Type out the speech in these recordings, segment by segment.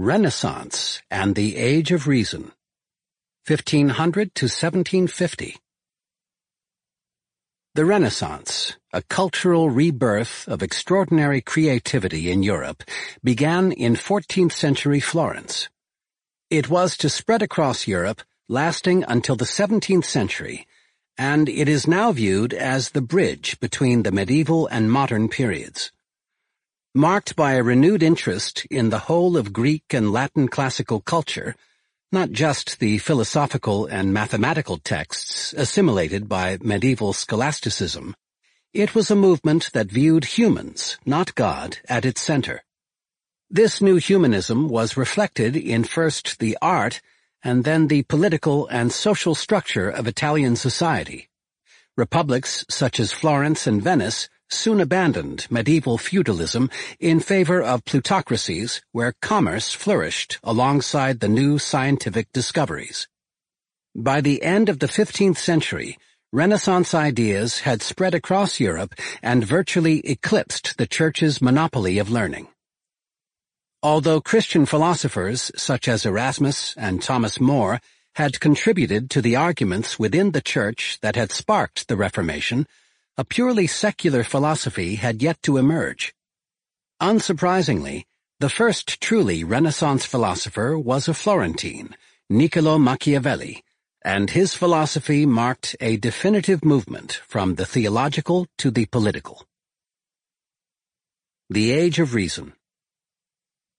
Renaissance and the Age of Reason 1500 to 1750 The Renaissance, a cultural rebirth of extraordinary creativity in Europe, began in 14th century Florence. It was to spread across Europe, lasting until the 17th century, and it is now viewed as the bridge between the medieval and modern periods marked by a renewed interest in the whole of Greek and Latin classical culture, not just the philosophical and mathematical texts assimilated by medieval scholasticism. It was a movement that viewed humans, not God, at its center. This new humanism was reflected in first the art and then the political and social structure of Italian society. Republics such as Florence and Venice soon abandoned medieval feudalism in favor of plutocracies where commerce flourished alongside the new scientific discoveries. By the end of the 15th century, Renaissance ideas had spread across Europe and virtually eclipsed the Church's monopoly of learning. Although Christian philosophers such as Erasmus and Thomas More had contributed to the arguments within the Church that had sparked the Reformation, a purely secular philosophy had yet to emerge. Unsurprisingly, the first truly Renaissance philosopher was a Florentine, Niccolo Machiavelli, and his philosophy marked a definitive movement from the theological to the political. The Age of Reason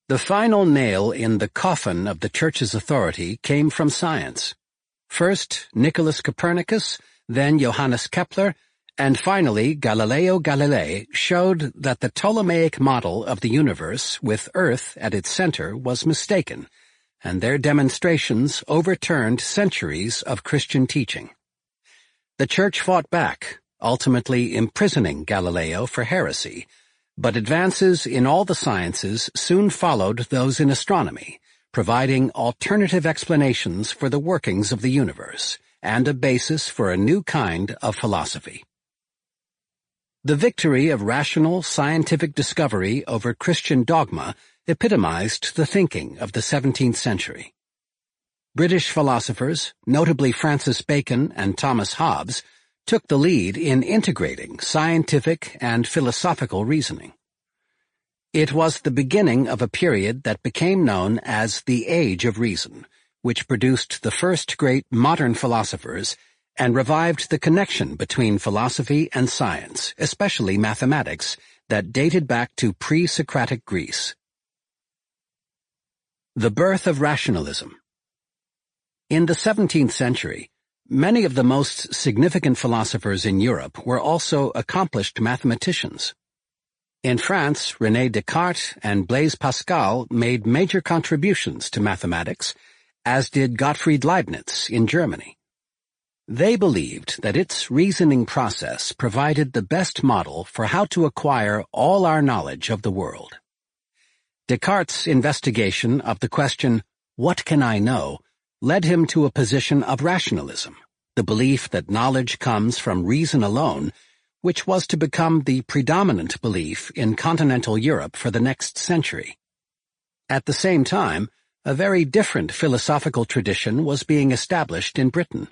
The final nail in the coffin of the Church's authority came from science. First, Nicholas Copernicus, then Johannes Kepler, and finally, Galileo Galilei showed that the Ptolemaic model of the universe with Earth at its center was mistaken, and their demonstrations overturned centuries of Christian teaching. The Church fought back, ultimately imprisoning Galileo for heresy, but advances in all the sciences soon followed those in astronomy, providing alternative explanations for the workings of the universe, and a basis for a new kind of philosophy. The victory of rational scientific discovery over Christian dogma epitomized the thinking of the 17th century. British philosophers, notably Francis Bacon and Thomas Hobbes, took the lead in integrating scientific and philosophical reasoning. It was the beginning of a period that became known as the Age of Reason, which produced the first great modern philosophers and revived the connection between philosophy and science, especially mathematics, that dated back to pre-Socratic Greece. The birth of rationalism. In the 17th century, many of the most significant philosophers in Europe were also accomplished mathematicians. In France, René Descartes and Blaise Pascal made major contributions to mathematics, as did Gottfried Leibniz in Germany. They believed that its reasoning process provided the best model for how to acquire all our knowledge of the world. Descartes' investigation of the question, what can I know, led him to a position of rationalism, the belief that knowledge comes from reason alone, which was to become the predominant belief in continental Europe for the next century. At the same time, a very different philosophical tradition was being established in Britain.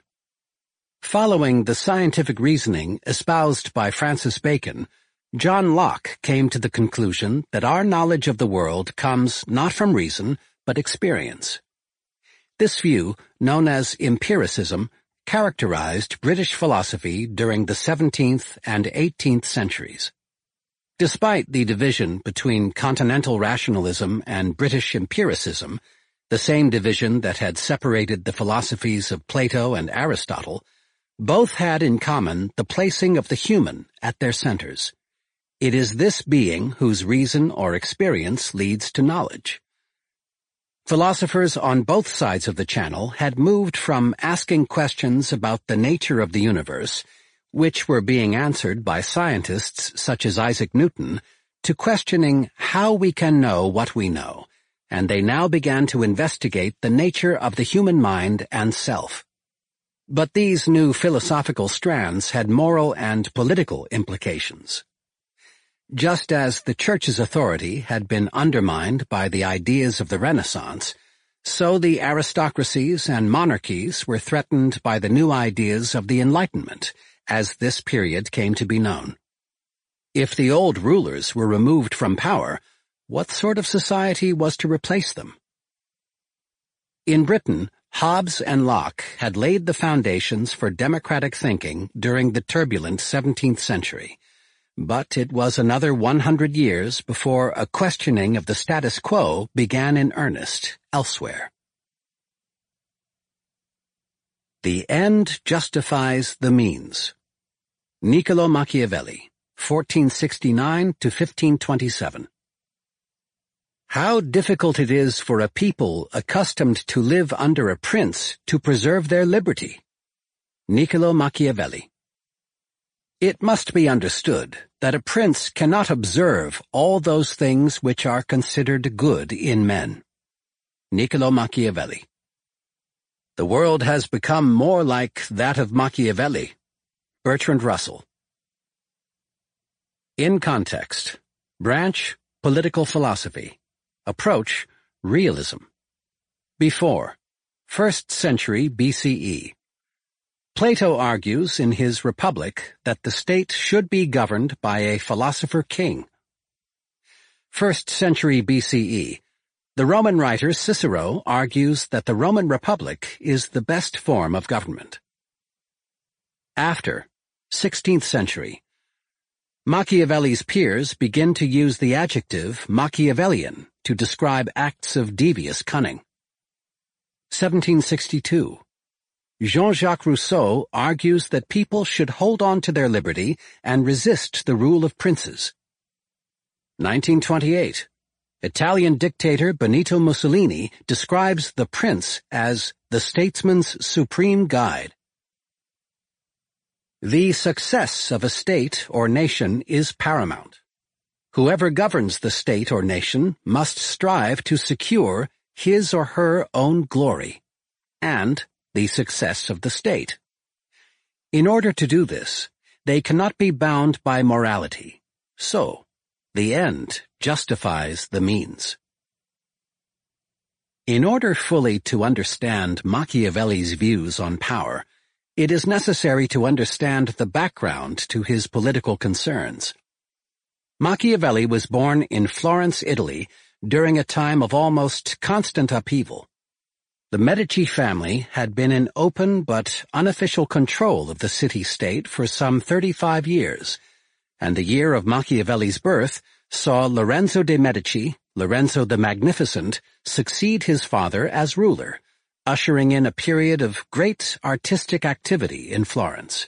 Following the scientific reasoning espoused by Francis Bacon, John Locke came to the conclusion that our knowledge of the world comes not from reason, but experience. This view, known as empiricism, characterized British philosophy during the 17th and 18th centuries. Despite the division between continental rationalism and British empiricism, the same division that had separated the philosophies of Plato and Aristotle, both had in common the placing of the human at their centers. It is this being whose reason or experience leads to knowledge. Philosophers on both sides of the channel had moved from asking questions about the nature of the universe, which were being answered by scientists such as Isaac Newton, to questioning how we can know what we know, and they now began to investigate the nature of the human mind and self. But these new philosophical strands had moral and political implications. Just as the Church's authority had been undermined by the ideas of the Renaissance, so the aristocracies and monarchies were threatened by the new ideas of the Enlightenment, as this period came to be known. If the old rulers were removed from power, what sort of society was to replace them? In Britain, Hobbes and Locke had laid the foundations for democratic thinking during the turbulent 17th century. But it was another 100 years before a questioning of the status quo began in earnest elsewhere. The end justifies the means. Niccolo Machiavelli, 1469 to 1527. How difficult it is for a people accustomed to live under a prince to preserve their liberty. Niccolo Machiavelli It must be understood that a prince cannot observe all those things which are considered good in men. Niccolo Machiavelli The world has become more like that of Machiavelli. Bertrand Russell In Context Branch Political Philosophy Approach, Realism. Before, 1st century BCE. Plato argues in his Republic that the state should be governed by a philosopher-king. 1st century BCE, the Roman writer Cicero argues that the Roman Republic is the best form of government. After, 16th century, Machiavelli's peers begin to use the adjective Machiavellian to describe acts of devious cunning. 1762. Jean-Jacques Rousseau argues that people should hold on to their liberty and resist the rule of princes. 1928. Italian dictator Benito Mussolini describes the prince as the statesman's supreme guide. The success of a state or nation is paramount. Whoever governs the state or nation must strive to secure his or her own glory and the success of the state. In order to do this, they cannot be bound by morality. So, the end justifies the means. In order fully to understand Machiavelli's views on power, it is necessary to understand the background to his political concerns. Machiavelli was born in Florence, Italy, during a time of almost constant upheaval. The Medici family had been in open but unofficial control of the city-state for some 35 years, and the year of Machiavelli's birth saw Lorenzo de' Medici, Lorenzo the Magnificent, succeed his father as ruler, ushering in a period of great artistic activity in Florence.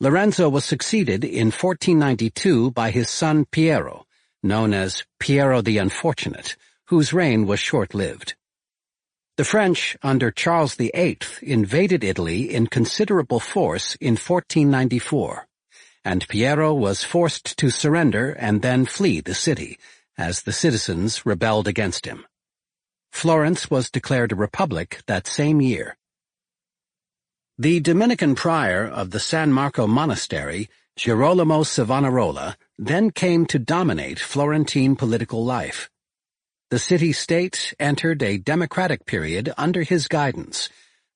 Lorenzo was succeeded in 1492 by his son Piero, known as Piero the Unfortunate, whose reign was short-lived. The French, under Charles VIII, invaded Italy in considerable force in 1494, and Piero was forced to surrender and then flee the city, as the citizens rebelled against him. Florence was declared a republic that same year, the Dominican prior of the San Marco monastery, Girolamo Savonarola, then came to dominate Florentine political life. The city-state entered a democratic period under his guidance,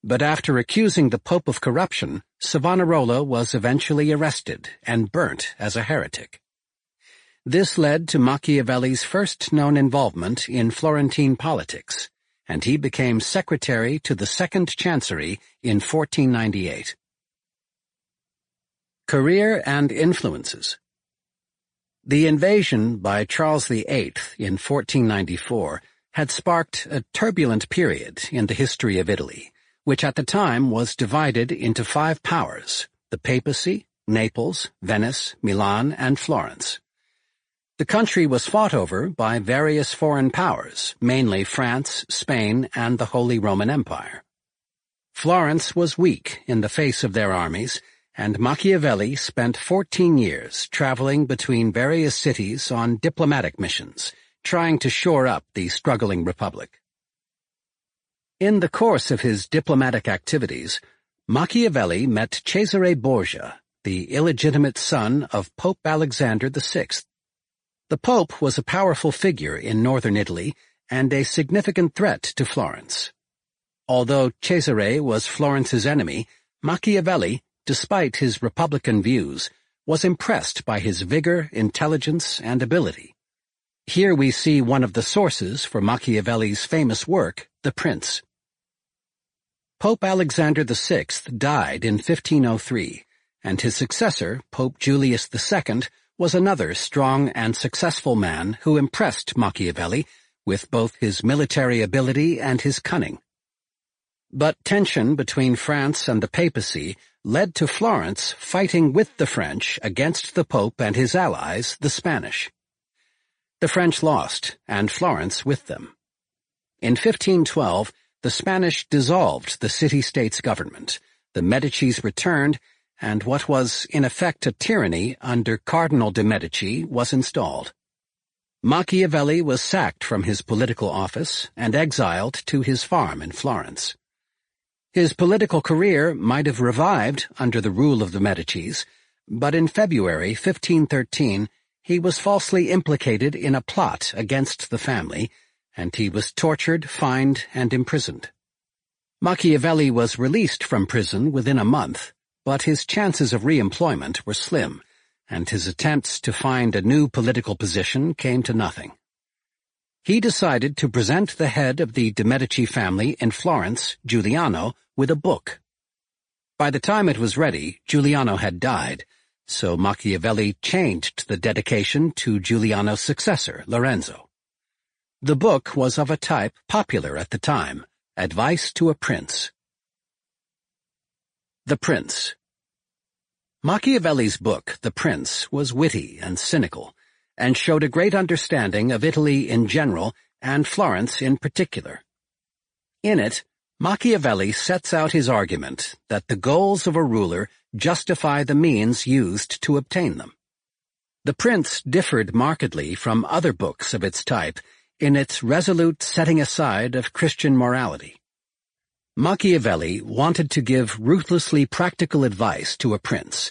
but after accusing the Pope of corruption, Savonarola was eventually arrested and burnt as a heretic. This led to Machiavelli's first known involvement in Florentine politics, and he became secretary to the Second Chancery in 1498. Career and Influences The invasion by Charles VIII in 1494 had sparked a turbulent period in the history of Italy, which at the time was divided into five powers, the papacy, Naples, Venice, Milan, and Florence. The country was fought over by various foreign powers, mainly France, Spain, and the Holy Roman Empire. Florence was weak in the face of their armies, and Machiavelli spent 14 years traveling between various cities on diplomatic missions, trying to shore up the struggling republic. In the course of his diplomatic activities, Machiavelli met Cesare Borgia, the illegitimate son of Pope Alexander VI, the Pope was a powerful figure in northern Italy and a significant threat to Florence. Although Cesare was Florence's enemy, Machiavelli, despite his republican views, was impressed by his vigor, intelligence, and ability. Here we see one of the sources for Machiavelli's famous work, The Prince. Pope Alexander VI died in 1503, and his successor, Pope Julius II, was another strong and successful man who impressed Machiavelli with both his military ability and his cunning. But tension between France and the papacy led to Florence fighting with the French against the Pope and his allies, the Spanish. The French lost, and Florence with them. In 1512, the Spanish dissolved the city-state's government, the Medicis returned, and what was in effect a tyranny under Cardinal de' Medici was installed. Machiavelli was sacked from his political office and exiled to his farm in Florence. His political career might have revived under the rule of the Medicis, but in February 1513 he was falsely implicated in a plot against the family, and he was tortured, fined, and imprisoned. Machiavelli was released from prison within a month, but his chances of re-employment were slim, and his attempts to find a new political position came to nothing. He decided to present the head of the de' Medici family in Florence, Giuliano, with a book. By the time it was ready, Giuliano had died, so Machiavelli changed the dedication to Giuliano's successor, Lorenzo. The book was of a type popular at the time, Advice to a Prince, the Prince Machiavelli's book, The Prince, was witty and cynical, and showed a great understanding of Italy in general and Florence in particular. In it, Machiavelli sets out his argument that the goals of a ruler justify the means used to obtain them. The Prince differed markedly from other books of its type in its resolute setting aside of Christian morality. Machiavelli wanted to give ruthlessly practical advice to a prince,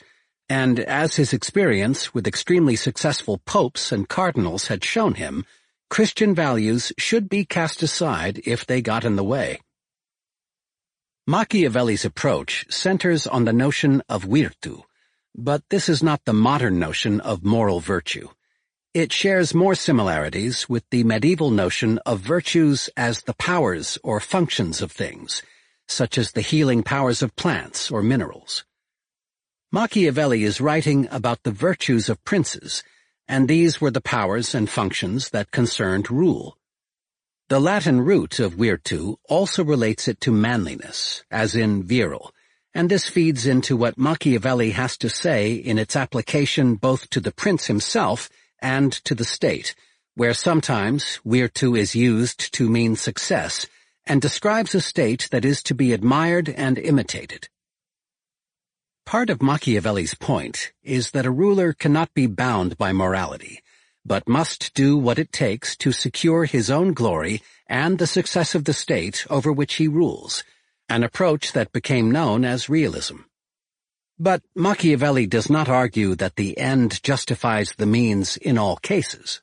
and as his experience with extremely successful popes and cardinals had shown him, Christian values should be cast aside if they got in the way. Machiavelli's approach centers on the notion of virtu, but this is not the modern notion of moral virtue. It shares more similarities with the medieval notion of virtues as the powers or functions of things, such as the healing powers of plants or minerals. Machiavelli is writing about the virtues of princes, and these were the powers and functions that concerned rule. The Latin root of virtu also relates it to manliness, as in virile, and this feeds into what Machiavelli has to say in its application both to the prince himself and to the state, where sometimes virtu is used to mean success and describes a state that is to be admired and imitated. Part of Machiavelli's point is that a ruler cannot be bound by morality, but must do what it takes to secure his own glory and the success of the state over which he rules, an approach that became known as realism. But Machiavelli does not argue that the end justifies the means in all cases.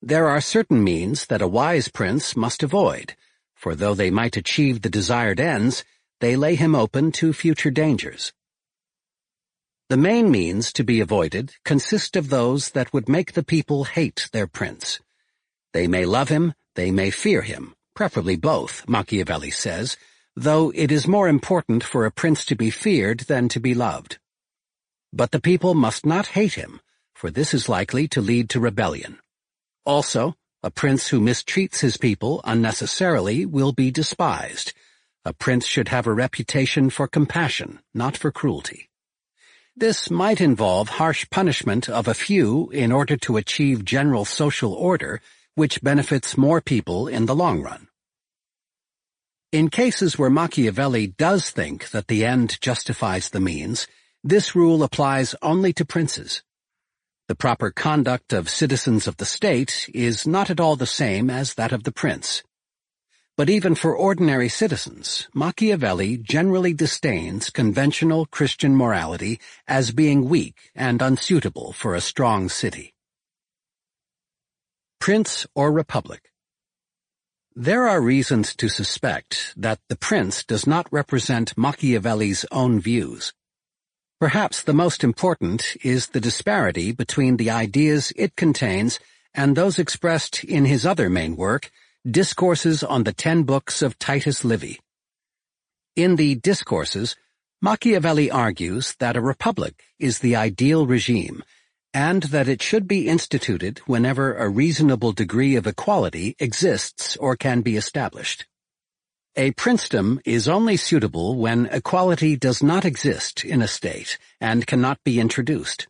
There are certain means that a wise prince must avoid, for though they might achieve the desired ends, they lay him open to future dangers. The main means to be avoided consist of those that would make the people hate their prince. They may love him, they may fear him, preferably both, Machiavelli says, though it is more important for a prince to be feared than to be loved. But the people must not hate him, for this is likely to lead to rebellion. Also, a prince who mistreats his people unnecessarily will be despised. A prince should have a reputation for compassion, not for cruelty. This might involve harsh punishment of a few in order to achieve general social order, which benefits more people in the long run. In cases where Machiavelli does think that the end justifies the means, this rule applies only to princes. The proper conduct of citizens of the state is not at all the same as that of the prince. But even for ordinary citizens, Machiavelli generally disdains conventional Christian morality as being weak and unsuitable for a strong city. Prince or Republic There are reasons to suspect that the prince does not represent Machiavelli's own views, Perhaps the most important is the disparity between the ideas it contains and those expressed in his other main work, Discourses on the Ten Books of Titus Livy. In the Discourses, Machiavelli argues that a republic is the ideal regime, and that it should be instituted whenever a reasonable degree of equality exists or can be established. A princedom is only suitable when equality does not exist in a state and cannot be introduced.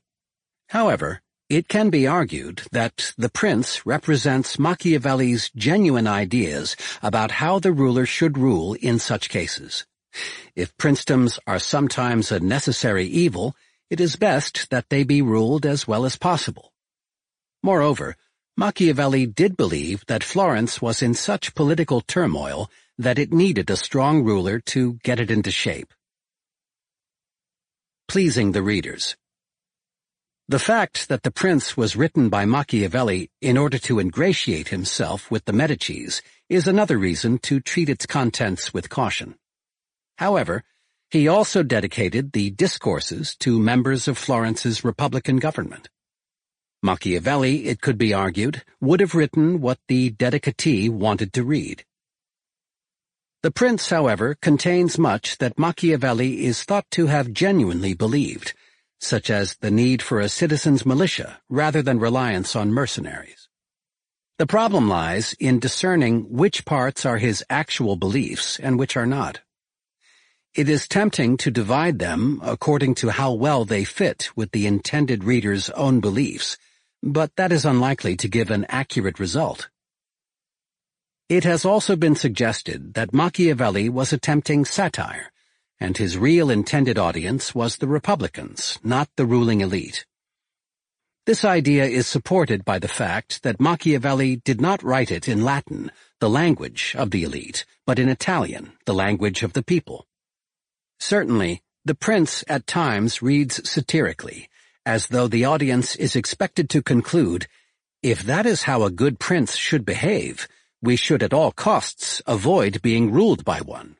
However, it can be argued that the prince represents Machiavelli's genuine ideas about how the ruler should rule in such cases. If princedoms are sometimes a necessary evil, it is best that they be ruled as well as possible. Moreover, Machiavelli did believe that Florence was in such political turmoil that it needed a strong ruler to get it into shape. Pleasing the readers. The fact that The Prince was written by Machiavelli in order to ingratiate himself with the Medicis is another reason to treat its contents with caution. However, he also dedicated the discourses to members of Florence's Republican government. Machiavelli, it could be argued, would have written what the dedicatee wanted to read. The Prince, however, contains much that Machiavelli is thought to have genuinely believed, such as the need for a citizen's militia rather than reliance on mercenaries. The problem lies in discerning which parts are his actual beliefs and which are not. It is tempting to divide them according to how well they fit with the intended reader's own beliefs, but that is unlikely to give an accurate result. It has also been suggested that Machiavelli was attempting satire, and his real intended audience was the Republicans, not the ruling elite. This idea is supported by the fact that Machiavelli did not write it in Latin, the language of the elite, but in Italian, the language of the people. Certainly, the prince at times reads satirically, as though the audience is expected to conclude, if that is how a good prince should behave, we should at all costs avoid being ruled by one.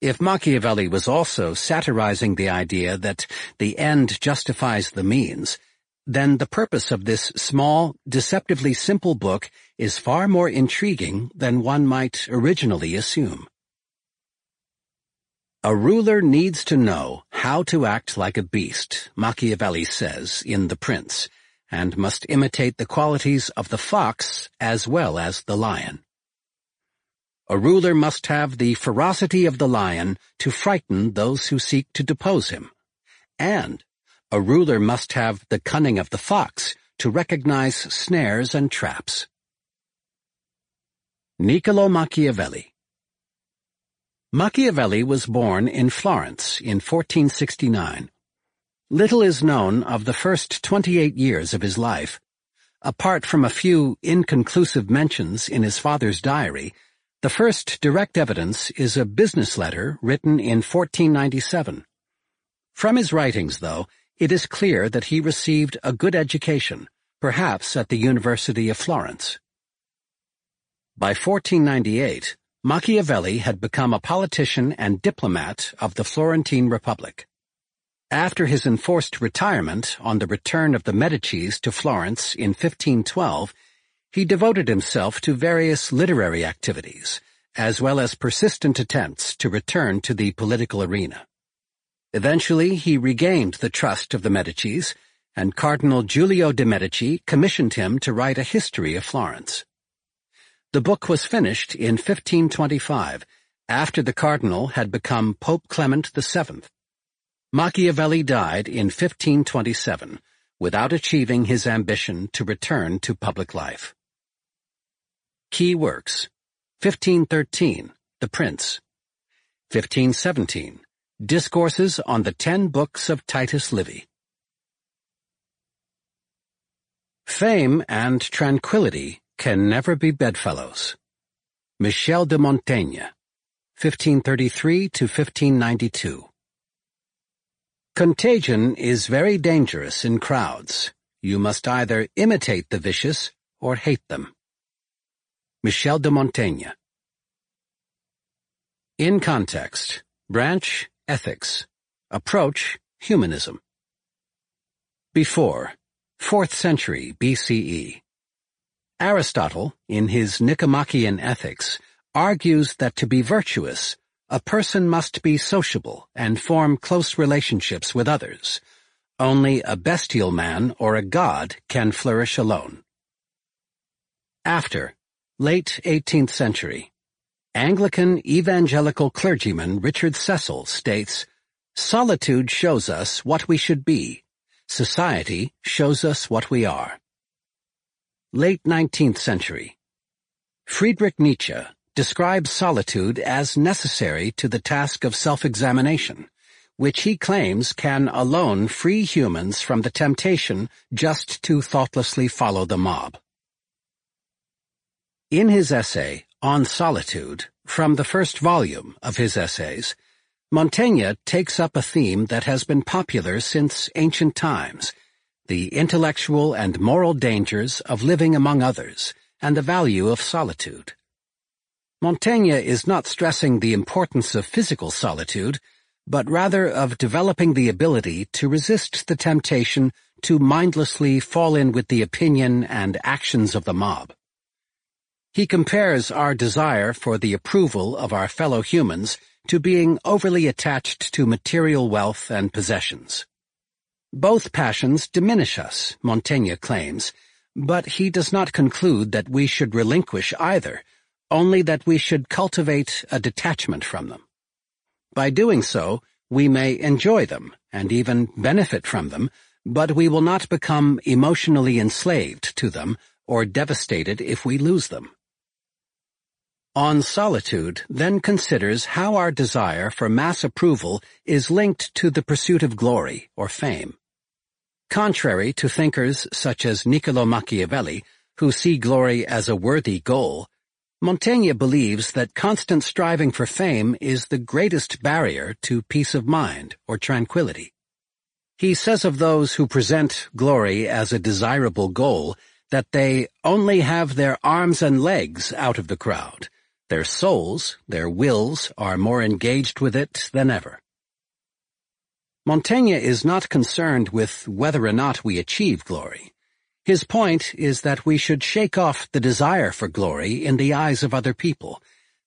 If Machiavelli was also satirizing the idea that the end justifies the means, then the purpose of this small, deceptively simple book is far more intriguing than one might originally assume. A ruler needs to know how to act like a beast, Machiavelli says in The Prince, and must imitate the qualities of the fox as well as the lion. A ruler must have the ferocity of the lion to frighten those who seek to depose him, and a ruler must have the cunning of the fox to recognize snares and traps. Niccolo Machiavelli Machiavelli was born in Florence in 1469 Little is known of the first 28 years of his life. Apart from a few inconclusive mentions in his father's diary, the first direct evidence is a business letter written in 1497. From his writings, though, it is clear that he received a good education, perhaps at the University of Florence. By 1498, Machiavelli had become a politician and diplomat of the Florentine Republic. After his enforced retirement on the return of the Medicis to Florence in 1512, he devoted himself to various literary activities, as well as persistent attempts to return to the political arena. Eventually, he regained the trust of the Medicis, and Cardinal Giulio de' Medici commissioned him to write a history of Florence. The book was finished in 1525, after the cardinal had become Pope Clement VII. Machiavelli died in 1527 without achieving his ambition to return to public life. Key works 1513, The Prince 1517, Discourses on the Ten Books of Titus Livy Fame and tranquility can never be bedfellows. Michel de Montaigne, 1533 to 1592 Contagion is very dangerous in crowds. You must either imitate the vicious or hate them. Michel de Montaigne In Context Branch, Ethics Approach, Humanism Before, 4th century BCE Aristotle, in his Nicomachean Ethics, argues that to be virtuous, a person must be sociable and form close relationships with others. Only a bestial man or a god can flourish alone. After, late 18th century, Anglican evangelical clergyman Richard Cecil states, Solitude shows us what we should be. Society shows us what we are. Late 19th century. Friedrich Nietzsche describes solitude as necessary to the task of self-examination, which he claims can alone free humans from the temptation just to thoughtlessly follow the mob. In his essay, On Solitude, from the first volume of his essays, Montaigne takes up a theme that has been popular since ancient times, the intellectual and moral dangers of living among others, and the value of solitude. Montaigne is not stressing the importance of physical solitude, but rather of developing the ability to resist the temptation to mindlessly fall in with the opinion and actions of the mob. He compares our desire for the approval of our fellow humans to being overly attached to material wealth and possessions. Both passions diminish us, Montaigne claims, but he does not conclude that we should relinquish either, only that we should cultivate a detachment from them. By doing so, we may enjoy them and even benefit from them, but we will not become emotionally enslaved to them or devastated if we lose them. On Solitude then considers how our desire for mass approval is linked to the pursuit of glory or fame. Contrary to thinkers such as Niccolo Machiavelli, who see glory as a worthy goal, Montaigne believes that constant striving for fame is the greatest barrier to peace of mind or tranquility. He says of those who present glory as a desirable goal that they only have their arms and legs out of the crowd. Their souls, their wills, are more engaged with it than ever. Montaigne is not concerned with whether or not we achieve glory. His point is that we should shake off the desire for glory in the eyes of other people,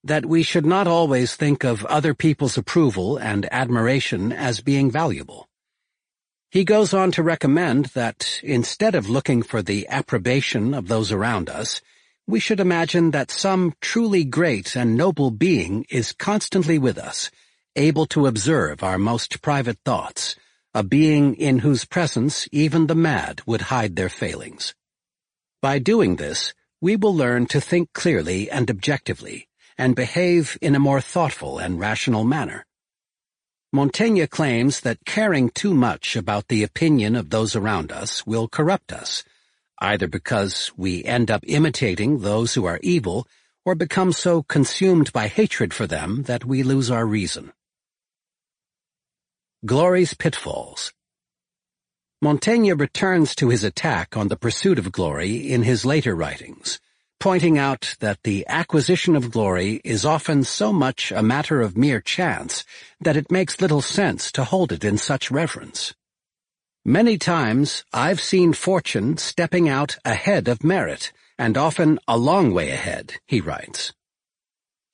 that we should not always think of other people's approval and admiration as being valuable. He goes on to recommend that, instead of looking for the approbation of those around us, we should imagine that some truly great and noble being is constantly with us, able to observe our most private thoughts, a being in whose presence even the mad would hide their failings. By doing this, we will learn to think clearly and objectively, and behave in a more thoughtful and rational manner. Montaigne claims that caring too much about the opinion of those around us will corrupt us, either because we end up imitating those who are evil or become so consumed by hatred for them that we lose our reason. Glory's Pitfalls Montaigne returns to his attack on the pursuit of glory in his later writings, pointing out that the acquisition of glory is often so much a matter of mere chance that it makes little sense to hold it in such reverence. Many times I've seen fortune stepping out ahead of merit, and often a long way ahead, he writes.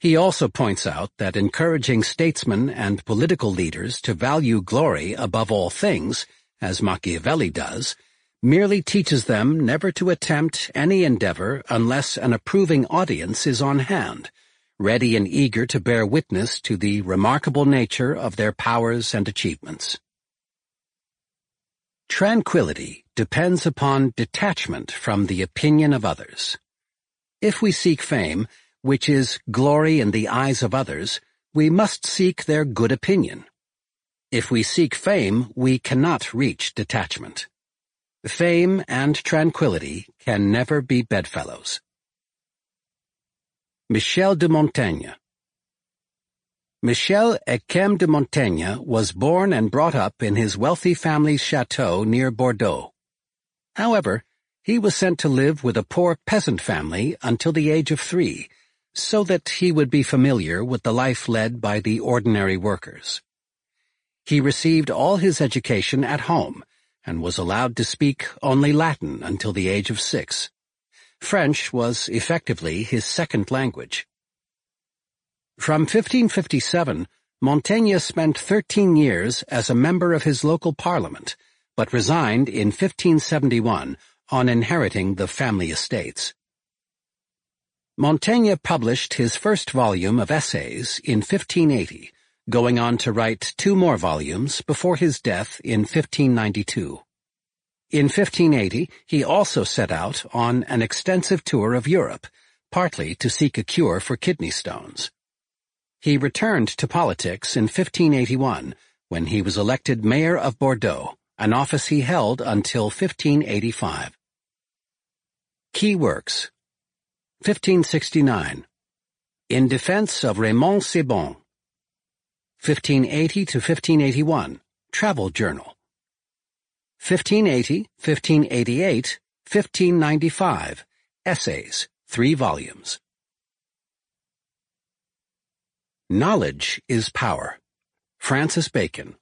He also points out that encouraging statesmen and political leaders to value glory above all things, as Machiavelli does, merely teaches them never to attempt any endeavor unless an approving audience is on hand, ready and eager to bear witness to the remarkable nature of their powers and achievements. Tranquility depends upon detachment from the opinion of others. If we seek fame, which is glory in the eyes of others, we must seek their good opinion. If we seek fame, we cannot reach detachment. Fame and tranquility can never be bedfellows. Michel de Montaigne Michel Eyquem de Montaigne was born and brought up in his wealthy family's chateau near Bordeaux. However, he was sent to live with a poor peasant family until the age of three, so that he would be familiar with the life led by the ordinary workers. He received all his education at home and was allowed to speak only Latin until the age of six. French was effectively his second language. From 1557, Montaigne spent 13 years as a member of his local parliament, but resigned in 1571 on inheriting the family estates. Montaigne published his first volume of essays in 1580, going on to write two more volumes before his death in 1592. In 1580, he also set out on an extensive tour of Europe, partly to seek a cure for kidney stones. He returned to politics in 1581, when he was elected mayor of Bordeaux, an office he held until 1585. Key works 1569 In Defense of Raymond Sebond. 1580 to 1581 Travel Journal. 1580, 1588, 1595 Essays, 3 volumes. Knowledge is Power. Francis Bacon.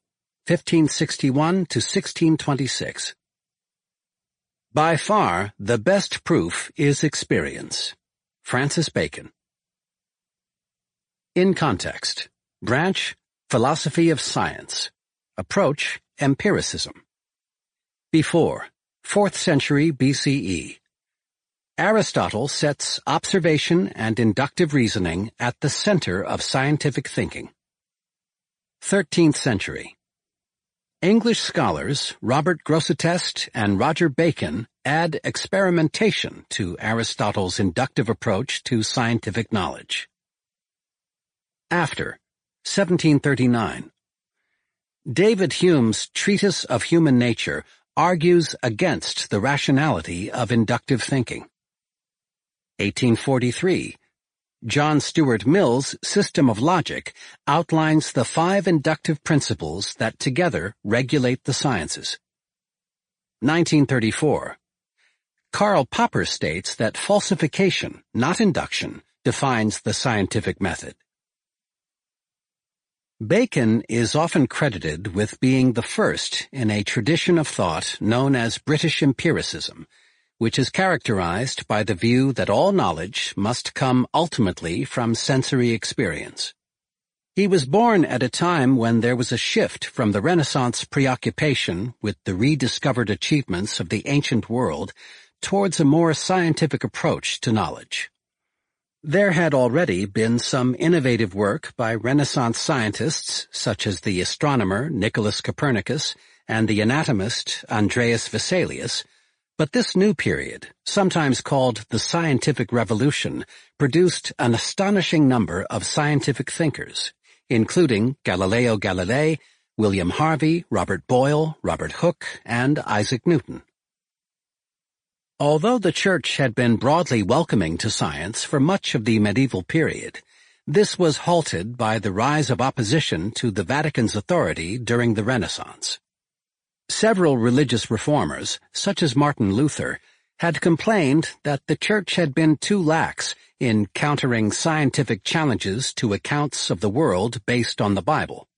1561 to 1626 By far the best proof is experience. Francis Bacon. In context, branch, philosophy of science, approach, empiricism. Before, 4th century BCE. Aristotle sets observation and inductive reasoning at the center of scientific thinking. 13th century. English scholars Robert Grosseteste and Roger Bacon add experimentation to Aristotle's inductive approach to scientific knowledge. After, 1739. David Hume's Treatise of Human Nature argues against the rationality of inductive thinking. 1843. John Stuart Mill's System of Logic outlines the five inductive principles that together regulate the sciences. 1934. Karl Popper states that falsification, not induction, defines the scientific method. Bacon is often credited with being the first in a tradition of thought known as British empiricism, which is characterized by the view that all knowledge must come ultimately from sensory experience. He was born at a time when there was a shift from the Renaissance preoccupation with the rediscovered achievements of the ancient world towards a more scientific approach to knowledge. There had already been some innovative work by Renaissance scientists such as the astronomer Nicholas Copernicus and the anatomist Andreas Vesalius, but this new period, sometimes called the Scientific Revolution, produced an astonishing number of scientific thinkers, including Galileo Galilei, William Harvey, Robert Boyle, Robert Hooke, and Isaac Newton. Although the Church had been broadly welcoming to science for much of the medieval period, this was halted by the rise of opposition to the Vatican's authority during the Renaissance. Several religious reformers, such as Martin Luther, had complained that the Church had been too lax in countering scientific challenges to accounts of the world based on the Bible.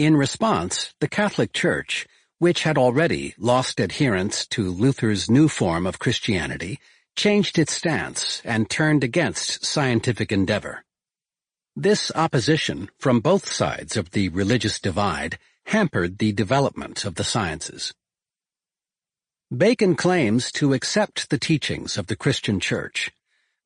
In response, the Catholic Church, which had already lost adherents to Luther's new form of Christianity, changed its stance and turned against scientific endeavor. This opposition from both sides of the religious divide hampered the development of the sciences. Bacon claims to accept the teachings of the Christian Church,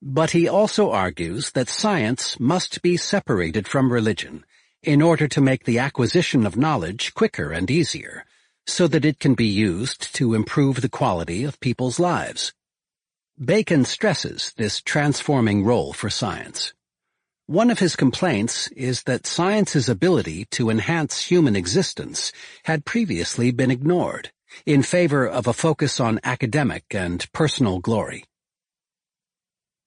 but he also argues that science must be separated from religion in order to make the acquisition of knowledge quicker and easier so that it can be used to improve the quality of people's lives. Bacon stresses this transforming role for science. One of his complaints is that science's ability to enhance human existence had previously been ignored in favor of a focus on academic and personal glory.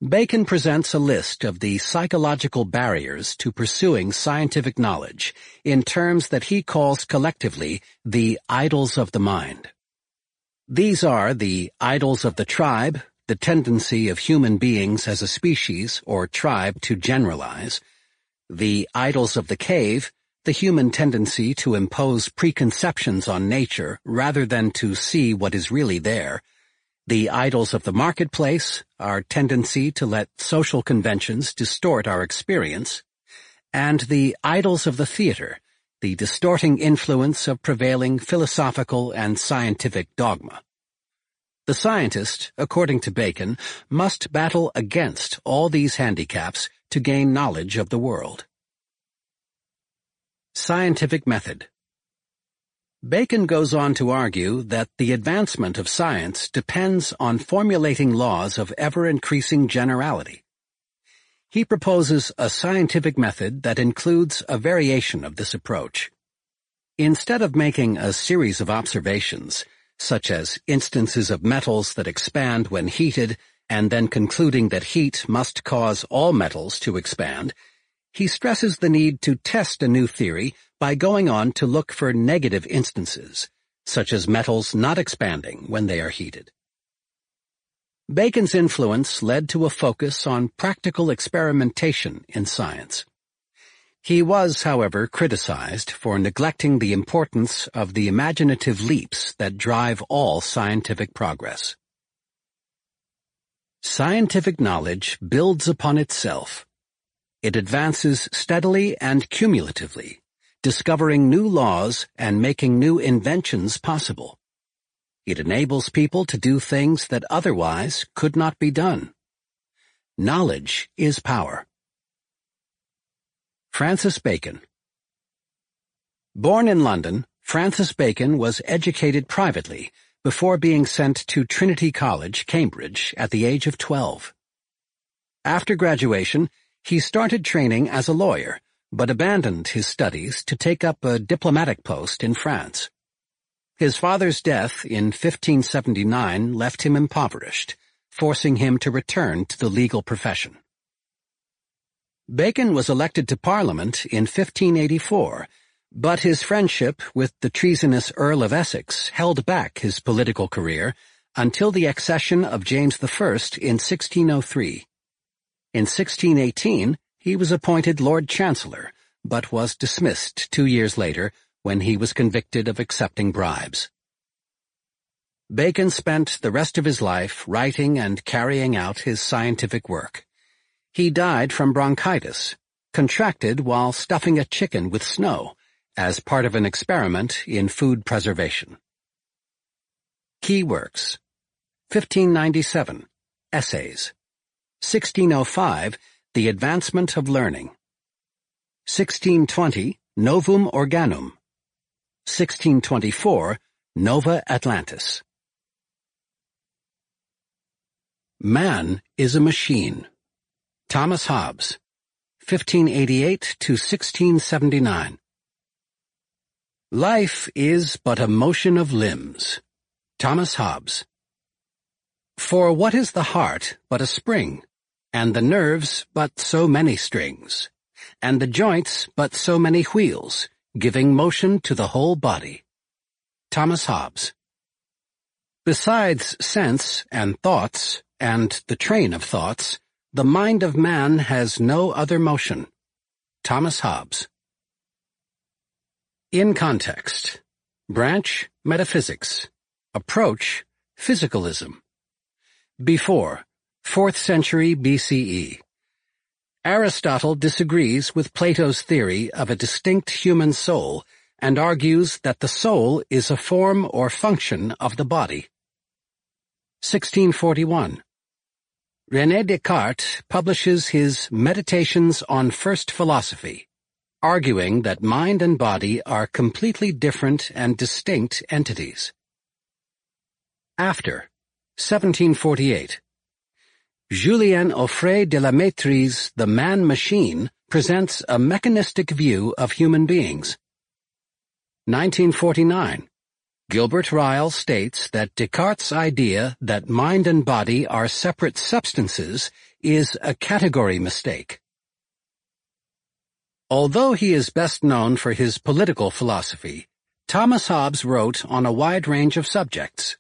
Bacon presents a list of the psychological barriers to pursuing scientific knowledge in terms that he calls collectively the idols of the mind. These are the idols of the tribe, the tendency of human beings as a species or tribe to generalize, the idols of the cave, the human tendency to impose preconceptions on nature rather than to see what is really there, the idols of the marketplace, our tendency to let social conventions distort our experience, and the idols of the theater, the distorting influence of prevailing philosophical and scientific dogma. The scientist, according to Bacon, must battle against all these handicaps to gain knowledge of the world. Scientific Method Bacon goes on to argue that the advancement of science depends on formulating laws of ever-increasing generality. He proposes a scientific method that includes a variation of this approach. Instead of making a series of observations, such as instances of metals that expand when heated and then concluding that heat must cause all metals to expand, he stresses the need to test a new theory by going on to look for negative instances, such as metals not expanding when they are heated. Bacon's influence led to a focus on practical experimentation in science. He was, however, criticized for neglecting the importance of the imaginative leaps that drive all scientific progress. Scientific knowledge builds upon itself it advances steadily and cumulatively, discovering new laws and making new inventions possible. It enables people to do things that otherwise could not be done. Knowledge is power. Francis Bacon Born in London, Francis Bacon was educated privately before being sent to Trinity College, Cambridge, at the age of 12. After graduation, he started training as a lawyer, but abandoned his studies to take up a diplomatic post in France. His father's death in 1579 left him impoverished, forcing him to return to the legal profession. Bacon was elected to Parliament in 1584, but his friendship with the treasonous Earl of Essex held back his political career until the accession of James I in 1603. In 1618, he was appointed Lord Chancellor, but was dismissed two years later when he was convicted of accepting bribes. Bacon spent the rest of his life writing and carrying out his scientific work. He died from bronchitis, contracted while stuffing a chicken with snow, as part of an experiment in food preservation. Key works 1597 Essays 1605, The Advancement of Learning. 1620, Novum Organum. 1624, Nova Atlantis. Man is a Machine. Thomas Hobbes, 1588 to 1679. Life is but a motion of limbs. Thomas Hobbes. For what is the heart but a spring? and the nerves but so many strings, and the joints but so many wheels, giving motion to the whole body. Thomas Hobbes Besides sense and thoughts, and the train of thoughts, the mind of man has no other motion. Thomas Hobbes In Context Branch, Metaphysics Approach, Physicalism Before, 4th century BCE. Aristotle disagrees with Plato's theory of a distinct human soul and argues that the soul is a form or function of the body. 1641. René Descartes publishes his Meditations on First Philosophy, arguing that mind and body are completely different and distinct entities. After, 1748. Julien Offray de la Mettrie's The Man Machine presents a mechanistic view of human beings. 1949. Gilbert Ryle states that Descartes' idea that mind and body are separate substances is a category mistake. Although he is best known for his political philosophy, Thomas Hobbes wrote on a wide range of subjects.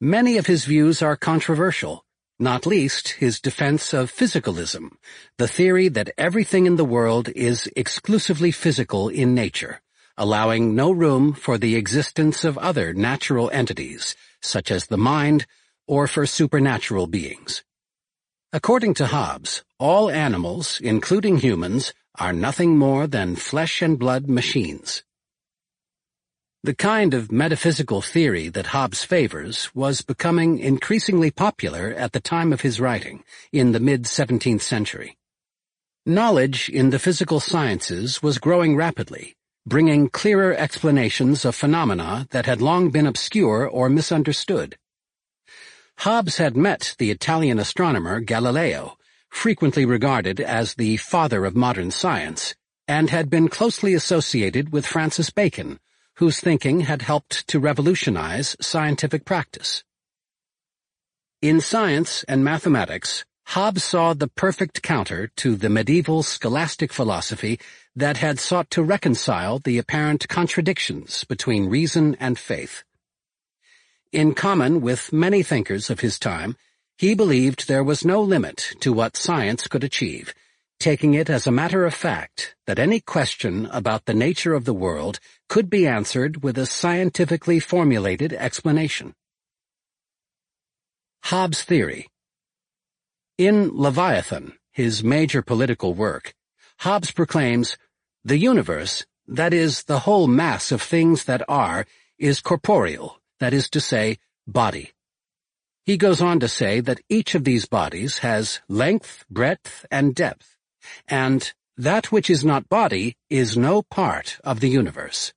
Many of his views are controversial, not least his defense of physicalism, the theory that everything in the world is exclusively physical in nature, allowing no room for the existence of other natural entities, such as the mind, or for supernatural beings. According to Hobbes, all animals, including humans, are nothing more than flesh and blood machines. The kind of metaphysical theory that Hobbes favors was becoming increasingly popular at the time of his writing, in the mid-17th century. Knowledge in the physical sciences was growing rapidly, bringing clearer explanations of phenomena that had long been obscure or misunderstood. Hobbes had met the Italian astronomer Galileo, frequently regarded as the father of modern science, and had been closely associated with Francis Bacon, whose thinking had helped to revolutionize scientific practice. In science and mathematics, Hobbes saw the perfect counter to the medieval scholastic philosophy that had sought to reconcile the apparent contradictions between reason and faith. In common with many thinkers of his time, he believed there was no limit to what science could achieve, taking it as a matter of fact that any question about the nature of the world could be answered with a scientifically formulated explanation. Hobbes' Theory In Leviathan, his major political work, Hobbes proclaims, The universe, that is, the whole mass of things that are, is corporeal, that is to say, body. He goes on to say that each of these bodies has length, breadth, and depth, and that which is not body is no part of the universe.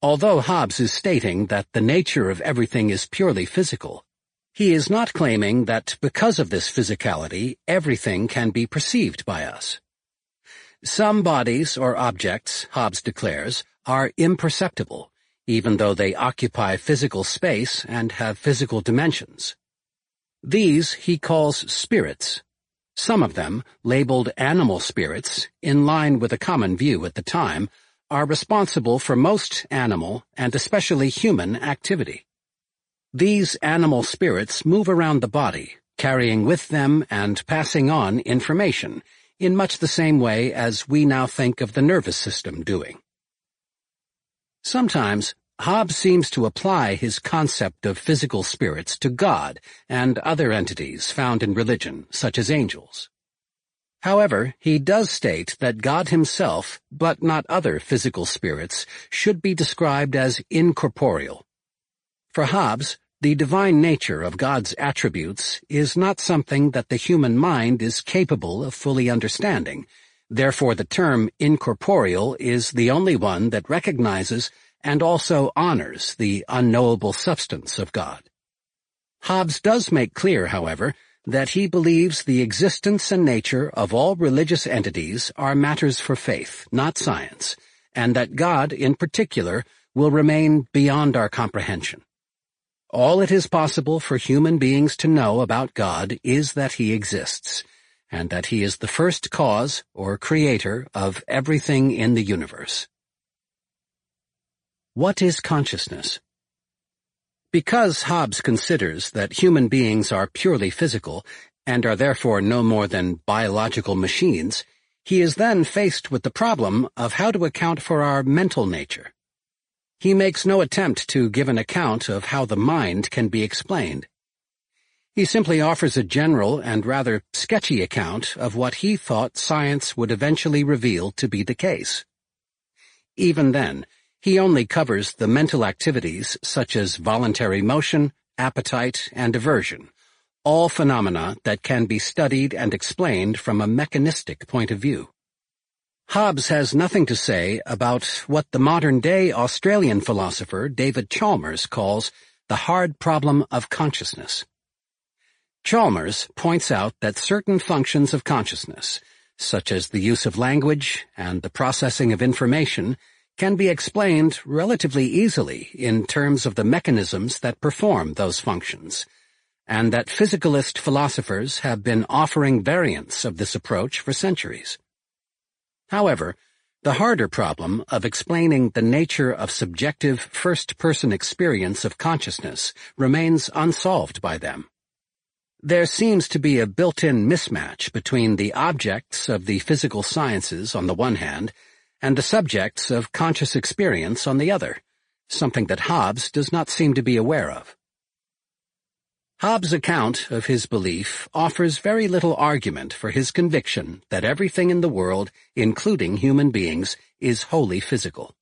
Although Hobbes is stating that the nature of everything is purely physical, he is not claiming that because of this physicality, everything can be perceived by us. Some bodies or objects, Hobbes declares, are imperceptible, even though they occupy physical space and have physical dimensions. These he calls spirits, some of them, labeled animal spirits, in line with a common view at the time, are responsible for most animal and especially human activity. These animal spirits move around the body, carrying with them and passing on information in much the same way as we now think of the nervous system doing. Sometimes, Hobbes seems to apply his concept of physical spirits to God and other entities found in religion, such as angels. However, he does state that God himself, but not other physical spirits, should be described as incorporeal. For Hobbes, the divine nature of God's attributes is not something that the human mind is capable of fully understanding. Therefore, the term incorporeal is the only one that recognizes and also honors the unknowable substance of God. Hobbes does make clear, however, that he believes the existence and nature of all religious entities are matters for faith, not science, and that God, in particular, will remain beyond our comprehension. All it is possible for human beings to know about God is that he exists, and that he is the first cause or creator of everything in the universe. What is consciousness? Because Hobbes considers that human beings are purely physical and are therefore no more than biological machines, he is then faced with the problem of how to account for our mental nature. He makes no attempt to give an account of how the mind can be explained. He simply offers a general and rather sketchy account of what he thought science would eventually reveal to be the case. Even then, he only covers the mental activities such as voluntary motion, appetite, and aversion, all phenomena that can be studied and explained from a mechanistic point of view. Hobbes has nothing to say about what the modern-day Australian philosopher David Chalmers calls the hard problem of consciousness. Chalmers points out that certain functions of consciousness, such as the use of language and the processing of information, can be explained relatively easily in terms of the mechanisms that perform those functions, and that physicalist philosophers have been offering variants of this approach for centuries. However, the harder problem of explaining the nature of subjective first-person experience of consciousness remains unsolved by them. There seems to be a built-in mismatch between the objects of the physical sciences on the one hand and the subjects of conscious experience on the other, something that Hobbes does not seem to be aware of. Hobbes' account of his belief offers very little argument for his conviction that everything in the world, including human beings, is wholly physical.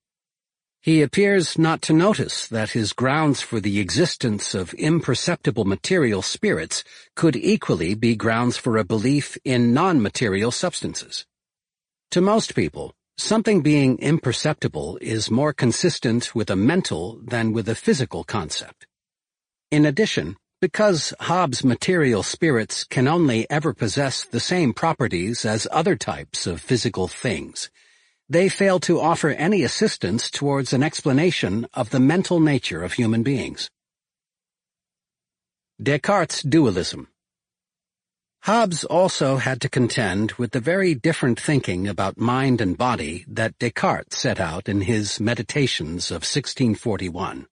He appears not to notice that his grounds for the existence of imperceptible material spirits could equally be grounds for a belief in non-material substances. To most people, Something being imperceptible is more consistent with a mental than with a physical concept. In addition, because Hobbes' material spirits can only ever possess the same properties as other types of physical things, they fail to offer any assistance towards an explanation of the mental nature of human beings. Descartes' dualism Hobbes also had to contend with the very different thinking about mind and body that Descartes set out in his Meditations of 1641.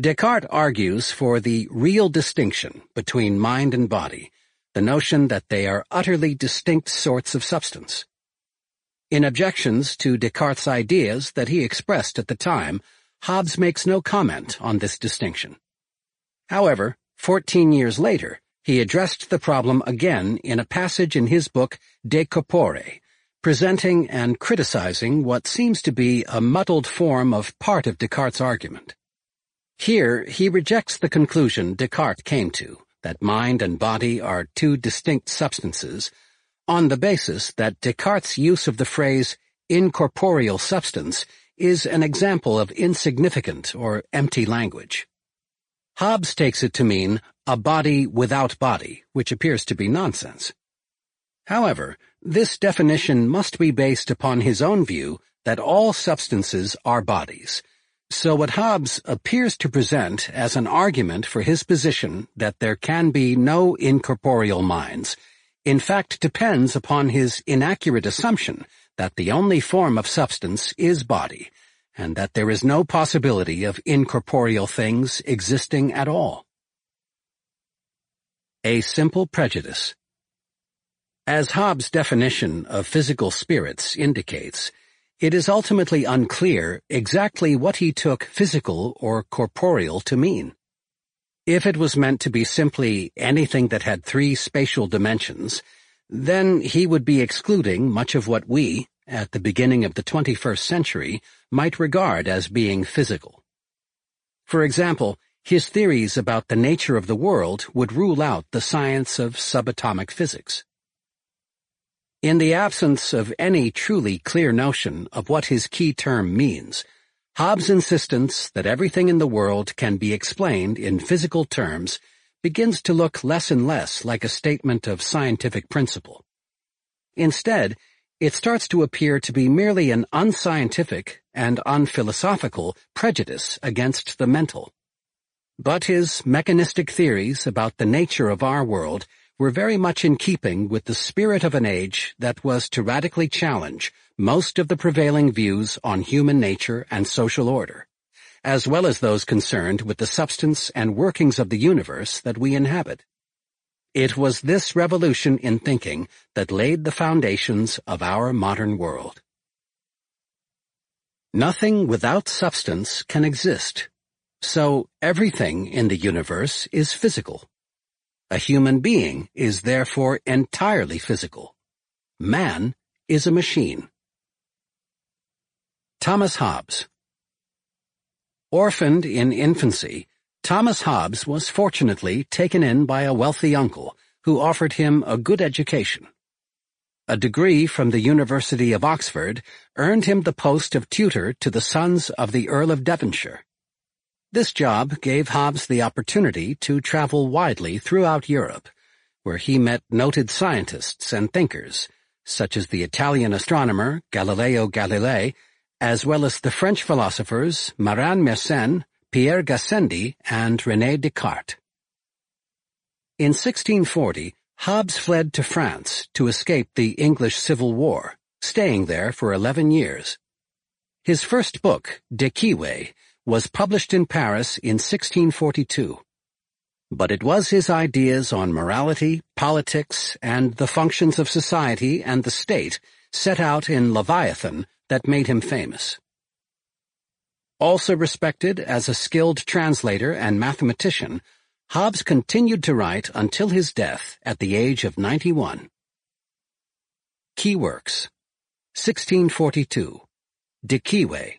Descartes argues for the real distinction between mind and body, the notion that they are utterly distinct sorts of substance. In objections to Descartes' ideas that he expressed at the time, Hobbes makes no comment on this distinction. However, 14 years later, he addressed the problem again in a passage in his book De Corpore, presenting and criticizing what seems to be a muddled form of part of Descartes' argument. Here, he rejects the conclusion Descartes came to, that mind and body are two distinct substances, on the basis that Descartes' use of the phrase incorporeal substance is an example of insignificant or empty language. Hobbes takes it to mean a body without body, which appears to be nonsense. However, this definition must be based upon his own view that all substances are bodies. So what Hobbes appears to present as an argument for his position that there can be no incorporeal minds, in fact depends upon his inaccurate assumption that the only form of substance is body, and that there is no possibility of incorporeal things existing at all. A simple prejudice. As Hobbes' definition of physical spirits indicates, it is ultimately unclear exactly what he took physical or corporeal to mean. If it was meant to be simply anything that had three spatial dimensions, then he would be excluding much of what we, at the beginning of the 21st century might regard as being physical. For example, his theories about the nature of the world would rule out the science of subatomic physics. In the absence of any truly clear notion of what his key term means, Hobbes' insistence that everything in the world can be explained in physical terms begins to look less and less like a statement of scientific principle. Instead, it starts to appear to be merely an unscientific and unphilosophical prejudice against the mental. But his mechanistic theories about the nature of our world were very much in keeping with the spirit of an age that was to radically challenge most of the prevailing views on human nature and social order, as well as those concerned with the substance and workings of the universe that we inhabit. It was this revolution in thinking that laid the foundations of our modern world. Nothing without substance can exist, so everything in the universe is physical. A human being is therefore entirely physical. Man is a machine. Thomas Hobbes Orphaned in infancy, Thomas Hobbes was fortunately taken in by a wealthy uncle who offered him a good education. A degree from the University of Oxford earned him the post of tutor to the sons of the Earl of Devonshire. This job gave Hobbes the opportunity to travel widely throughout Europe, where he met noted scientists and thinkers, such as the Italian astronomer Galileo Galilei, as well as the French philosophers Marin Mersenne Pierre Gassendi, and René Descartes. In 1640, Hobbes fled to France to escape the English Civil War, staying there for 11 years. His first book, De Cive, was published in Paris in 1642. But it was his ideas on morality, politics, and the functions of society and the state set out in Leviathan that made him famous. Also respected as a skilled translator and mathematician, Hobbes continued to write until his death at the age of 91. Key Works 1642 De Cive.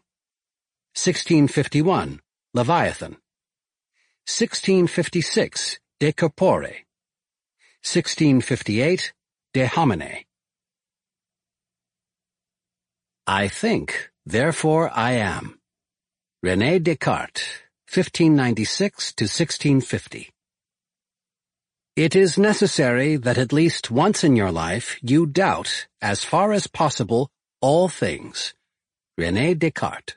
1651 Leviathan. 1656 De Corpore. 1658 De Homine. I think, therefore I am. Rene Descartes, 1596 to 1650 It is necessary that at least once in your life you doubt, as far as possible, all things. Rene Descartes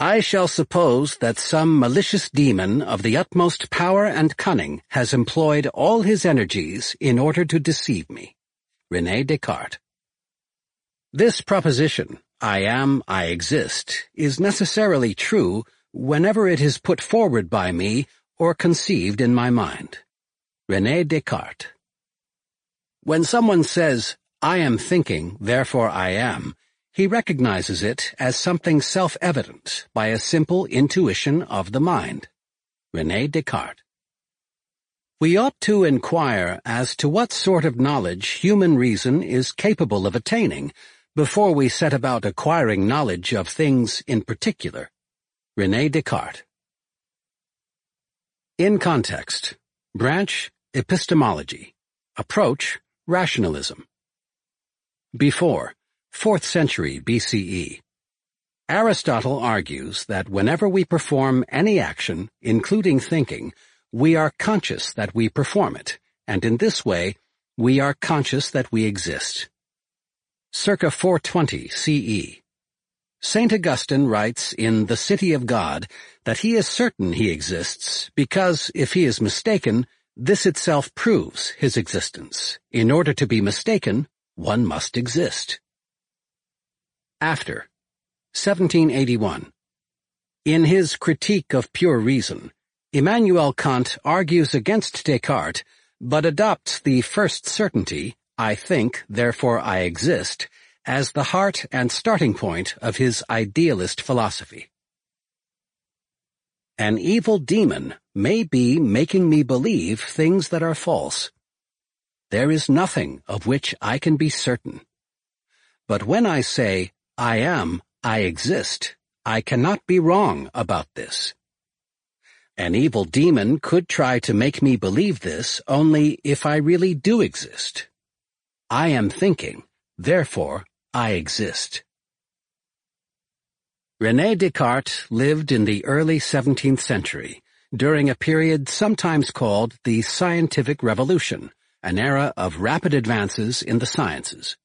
I shall suppose that some malicious demon of the utmost power and cunning has employed all his energies in order to deceive me. Rene Descartes. This proposition, I am, I exist, is necessarily true whenever it is put forward by me or conceived in my mind. René Descartes When someone says, I am thinking, therefore I am, he recognizes it as something self-evident by a simple intuition of the mind. René Descartes we ought to inquire as to what sort of knowledge human reason is capable of attaining before we set about acquiring knowledge of things in particular. René Descartes In context, branch, epistemology, approach, rationalism. Before, 4th century BCE. Aristotle argues that whenever we perform any action, including thinking, we are conscious that we perform it, and in this way, we are conscious that we exist circa 420 CE. St. Augustine writes in The City of God that he is certain he exists because, if he is mistaken, this itself proves his existence. In order to be mistaken, one must exist. After 1781 In his Critique of Pure Reason, Immanuel Kant argues against Descartes, but adopts the first certainty I think, therefore I exist, as the heart and starting point of his idealist philosophy. An evil demon may be making me believe things that are false. There is nothing of which I can be certain. But when I say, I am, I exist, I cannot be wrong about this. An evil demon could try to make me believe this only if I really do exist, I am thinking, therefore I exist. René Descartes lived in the early 17th century, during a period sometimes called the Scientific Revolution, an era of rapid advances in the sciences.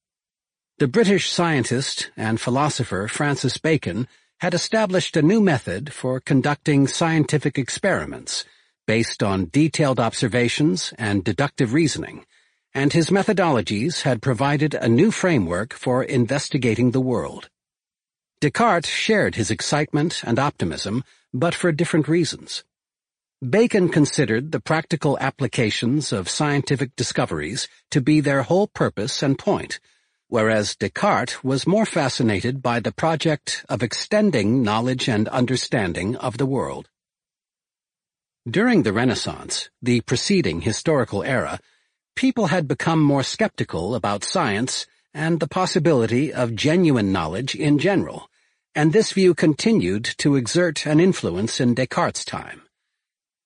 The British scientist and philosopher Francis Bacon had established a new method for conducting scientific experiments based on detailed observations and deductive reasoning, and his methodologies had provided a new framework for investigating the world. Descartes shared his excitement and optimism, but for different reasons. Bacon considered the practical applications of scientific discoveries to be their whole purpose and point, whereas Descartes was more fascinated by the project of extending knowledge and understanding of the world. During the Renaissance, the preceding historical era, people had become more skeptical about science and the possibility of genuine knowledge in general, and this view continued to exert an influence in Descartes' time.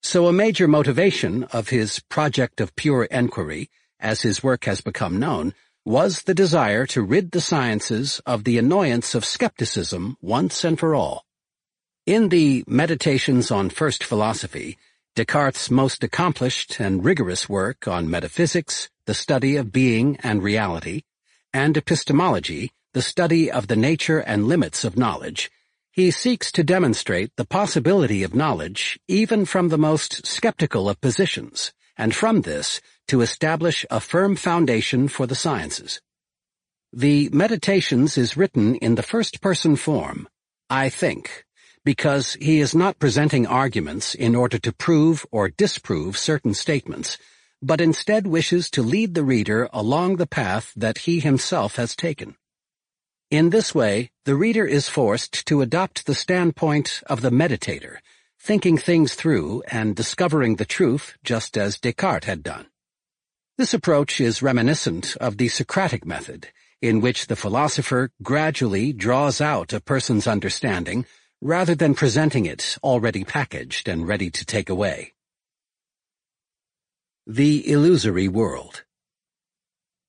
So a major motivation of his project of pure enquiry, as his work has become known, was the desire to rid the sciences of the annoyance of skepticism once and for all. In the Meditations on First Philosophy, Descartes' most accomplished and rigorous work on metaphysics, the study of being and reality, and epistemology, the study of the nature and limits of knowledge, he seeks to demonstrate the possibility of knowledge even from the most skeptical of positions, and from this to establish a firm foundation for the sciences. The Meditations is written in the first-person form, I think, because he is not presenting arguments in order to prove or disprove certain statements, but instead wishes to lead the reader along the path that he himself has taken. In this way, the reader is forced to adopt the standpoint of the meditator, thinking things through and discovering the truth just as Descartes had done. This approach is reminiscent of the Socratic method, in which the philosopher gradually draws out a person's understanding rather than presenting it already packaged and ready to take away. The Illusory World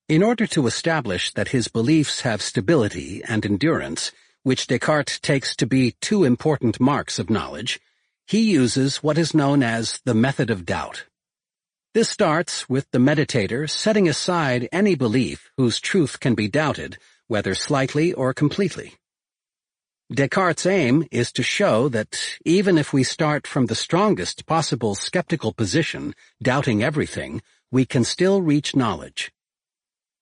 In order to establish that his beliefs have stability and endurance, which Descartes takes to be two important marks of knowledge, he uses what is known as the method of doubt. This starts with the meditator setting aside any belief whose truth can be doubted, whether slightly or completely. Descartes' aim is to show that even if we start from the strongest possible skeptical position, doubting everything, we can still reach knowledge.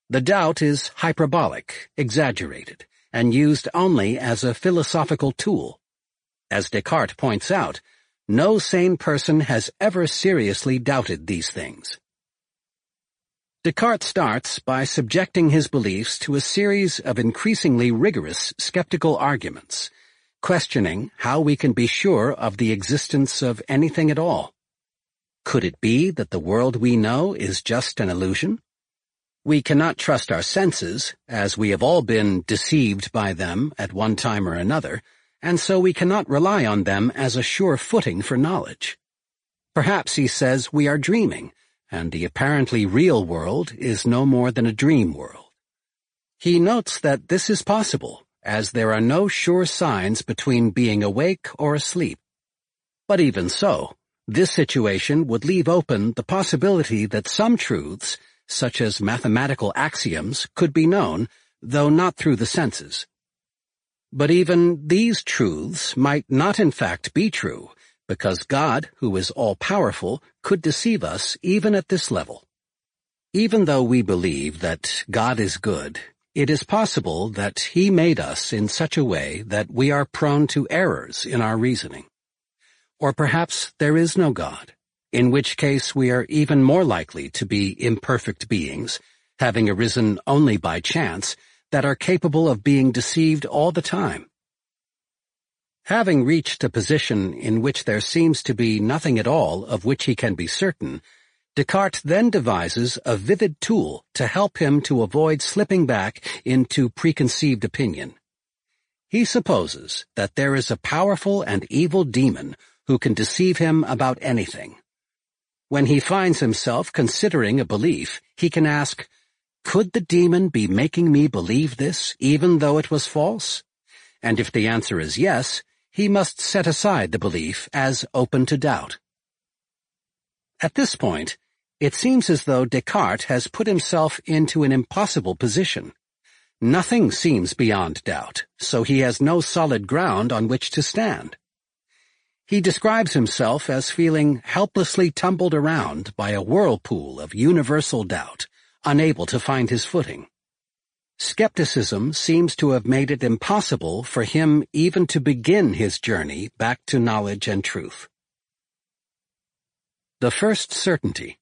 The doubt is hyperbolic, exaggerated, and used only as a philosophical tool. As Descartes points out, no sane person has ever seriously doubted these things. Descartes starts by subjecting his beliefs to a series of increasingly rigorous skeptical arguments, questioning how we can be sure of the existence of anything at all. Could it be that the world we know is just an illusion? We cannot trust our senses, as we have all been deceived by them at one time or another, and so we cannot rely on them as a sure footing for knowledge. Perhaps, he says, we are dreaming, and the apparently real world is no more than a dream world. He notes that this is possible, as there are no sure signs between being awake or asleep. But even so, this situation would leave open the possibility that some truths, such as mathematical axioms, could be known, though not through the senses. But even these truths might not in fact be true, because God, who is all-powerful, could deceive us even at this level. Even though we believe that God is good, it is possible that He made us in such a way that we are prone to errors in our reasoning. Or perhaps there is no God, in which case we are even more likely to be imperfect beings, having arisen only by chance, that are capable of being deceived all the time Having reached a position in which there seems to be nothing at all of which he can be certain, Descartes then devises a vivid tool to help him to avoid slipping back into preconceived opinion. He supposes that there is a powerful and evil demon who can deceive him about anything. When he finds himself considering a belief, he can ask, Could the demon be making me believe this, even though it was false? And if the answer is yes, he must set aside the belief as open to doubt. At this point, it seems as though Descartes has put himself into an impossible position. Nothing seems beyond doubt, so he has no solid ground on which to stand. He describes himself as feeling helplessly tumbled around by a whirlpool of universal doubt, unable to find his footing. Skepticism seems to have made it impossible for him even to begin his journey back to knowledge and truth. The first certainty.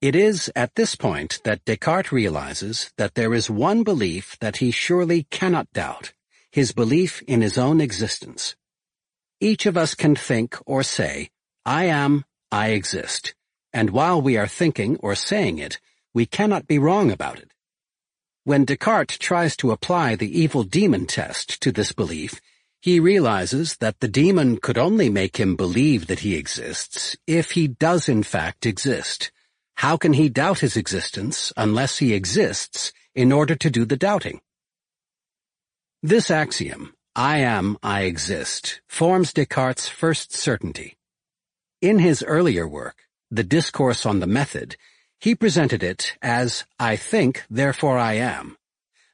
It is at this point that Descartes realizes that there is one belief that he surely cannot doubt, his belief in his own existence. Each of us can think or say, I am, I exist, and while we are thinking or saying it, we cannot be wrong about it. When Descartes tries to apply the evil demon test to this belief, he realizes that the demon could only make him believe that he exists if he does in fact exist. How can he doubt his existence unless he exists in order to do the doubting? This axiom, I am, I exist, forms Descartes' first certainty. In his earlier work, The Discourse on the Method, he presented it as, I think, therefore I am.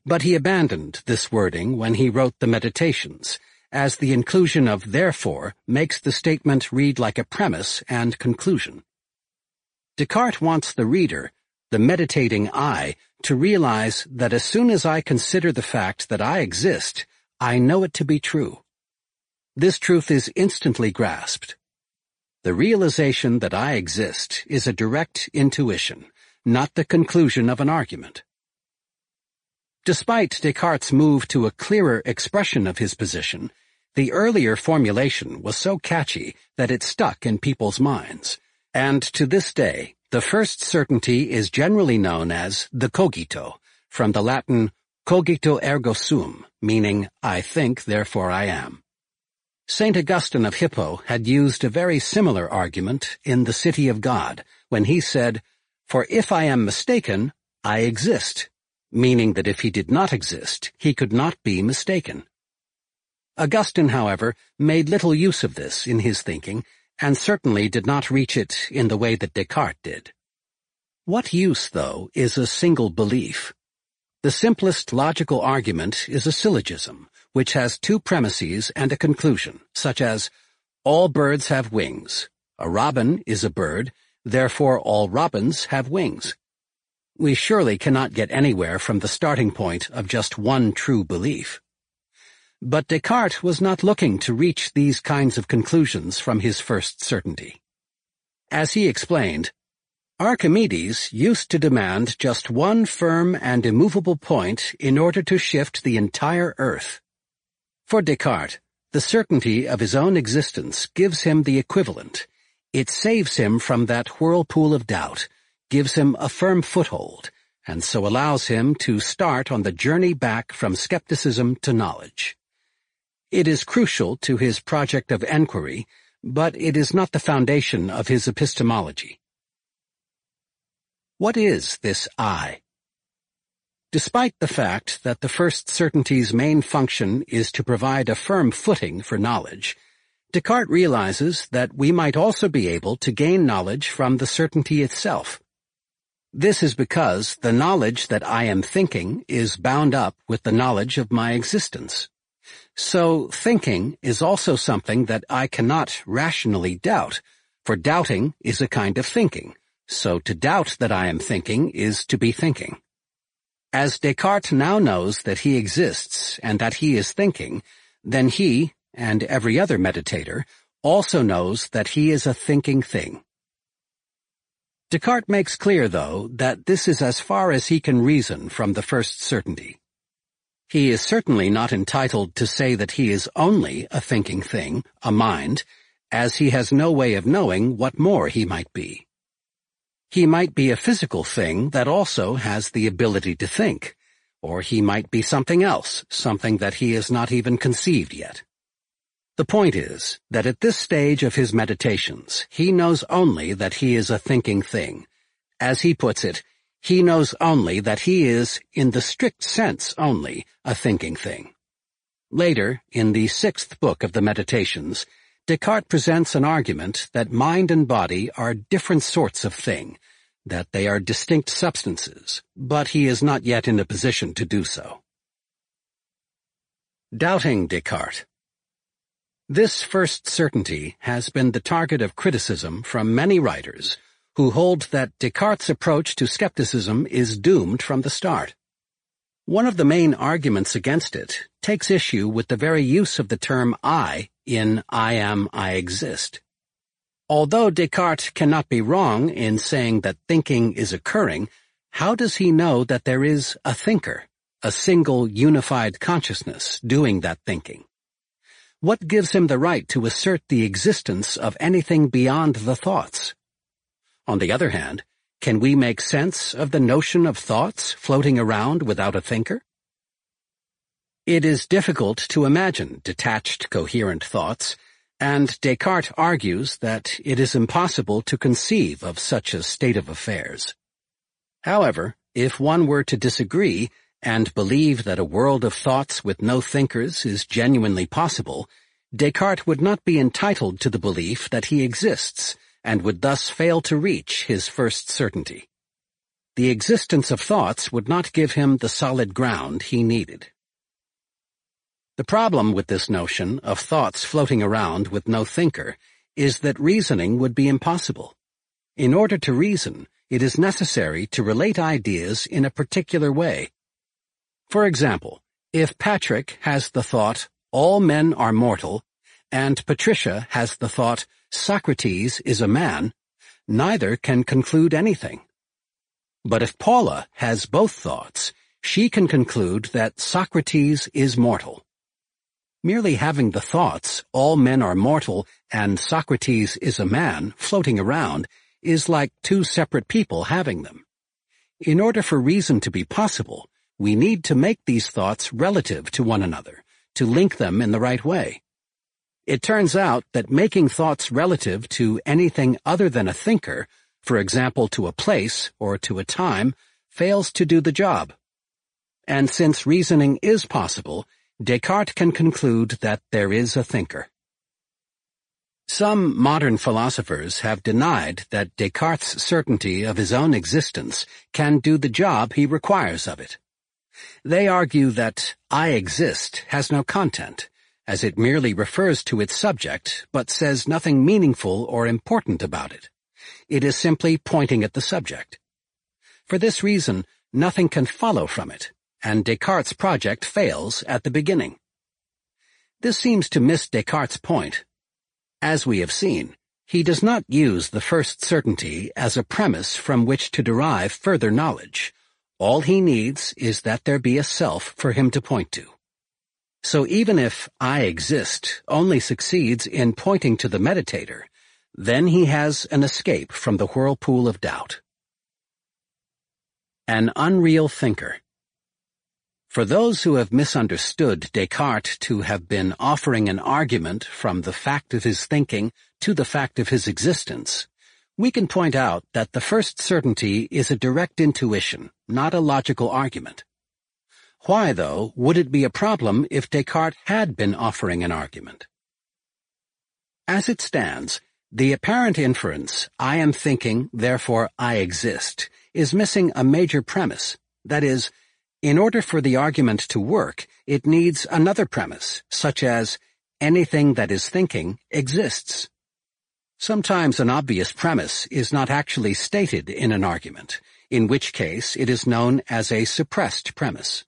But he abandoned this wording when he wrote the Meditations, as the inclusion of therefore makes the statement read like a premise and conclusion. Descartes wants the reader, the meditating I, to realize that as soon as I consider the fact that I exist, I know it to be true. This truth is instantly grasped, the realization that I exist is a direct intuition, not the conclusion of an argument. Despite Descartes' move to a clearer expression of his position, the earlier formulation was so catchy that it stuck in people's minds, and to this day, the first certainty is generally known as the cogito, from the Latin cogito ergo sum, meaning I think therefore I am. St. Augustine of Hippo had used a very similar argument in The City of God when he said, For if I am mistaken, I exist, meaning that if he did not exist, he could not be mistaken. Augustine, however, made little use of this in his thinking, and certainly did not reach it in the way that Descartes did. What use, though, is a single belief? The simplest logical argument is a syllogism, which has two premises and a conclusion, such as, all birds have wings, a robin is a bird, therefore all robins have wings. We surely cannot get anywhere from the starting point of just one true belief. But Descartes was not looking to reach these kinds of conclusions from his first certainty. As he explained, Archimedes used to demand just one firm and immovable point in order to shift the entire earth, for Descartes, the certainty of his own existence gives him the equivalent. It saves him from that whirlpool of doubt, gives him a firm foothold, and so allows him to start on the journey back from skepticism to knowledge. It is crucial to his project of enquiry, but it is not the foundation of his epistemology. What is this I? despite the fact that the first certainty's main function is to provide a firm footing for knowledge, Descartes realizes that we might also be able to gain knowledge from the certainty itself. This is because the knowledge that I am thinking is bound up with the knowledge of my existence. So thinking is also something that I cannot rationally doubt, for doubting is a kind of thinking, so to doubt that I am thinking is to be thinking. As Descartes now knows that he exists and that he is thinking, then he, and every other meditator, also knows that he is a thinking thing. Descartes makes clear, though, that this is as far as he can reason from the first certainty. He is certainly not entitled to say that he is only a thinking thing, a mind, as he has no way of knowing what more he might be. He might be a physical thing that also has the ability to think, or he might be something else, something that he has not even conceived yet. The point is that at this stage of his meditations, he knows only that he is a thinking thing. As he puts it, he knows only that he is, in the strict sense only, a thinking thing. Later, in the sixth book of the Meditations, Descartes presents an argument that mind and body are different sorts of thing, that they are distinct substances, but he is not yet in a position to do so. Doubting Descartes This first certainty has been the target of criticism from many writers who hold that Descartes' approach to skepticism is doomed from the start. One of the main arguments against it takes issue with the very use of the term I in I am, I exist. Although Descartes cannot be wrong in saying that thinking is occurring, how does he know that there is a thinker, a single unified consciousness doing that thinking? What gives him the right to assert the existence of anything beyond the thoughts? On the other hand, can we make sense of the notion of thoughts floating around without a thinker? It is difficult to imagine detached, coherent thoughts, and Descartes argues that it is impossible to conceive of such a state of affairs. However, if one were to disagree and believe that a world of thoughts with no thinkers is genuinely possible, Descartes would not be entitled to the belief that he exists and would thus fail to reach his first certainty. The existence of thoughts would not give him the solid ground he needed. The problem with this notion of thoughts floating around with no thinker is that reasoning would be impossible. In order to reason, it is necessary to relate ideas in a particular way. For example, if Patrick has the thought, all men are mortal, and Patricia has the thought, Socrates is a man, neither can conclude anything. But if Paula has both thoughts, she can conclude that Socrates is mortal. Merely having the thoughts, all men are mortal and Socrates is a man, floating around, is like two separate people having them. In order for reason to be possible, we need to make these thoughts relative to one another, to link them in the right way. It turns out that making thoughts relative to anything other than a thinker, for example to a place or to a time, fails to do the job. And since reasoning is possible, Descartes can conclude that there is a thinker. Some modern philosophers have denied that Descartes' certainty of his own existence can do the job he requires of it. They argue that I exist has no content, as it merely refers to its subject but says nothing meaningful or important about it. It is simply pointing at the subject. For this reason, nothing can follow from it, and Descartes' project fails at the beginning. This seems to miss Descartes' point. As we have seen, he does not use the first certainty as a premise from which to derive further knowledge. All he needs is that there be a self for him to point to. So even if I exist only succeeds in pointing to the meditator, then he has an escape from the whirlpool of doubt. An Unreal Thinker for those who have misunderstood Descartes to have been offering an argument from the fact of his thinking to the fact of his existence, we can point out that the first certainty is a direct intuition, not a logical argument. Why, though, would it be a problem if Descartes had been offering an argument? As it stands, the apparent inference, I am thinking, therefore I exist, is missing a major premise, that is, in order for the argument to work, it needs another premise, such as, anything that is thinking exists. Sometimes an obvious premise is not actually stated in an argument, in which case it is known as a suppressed premise.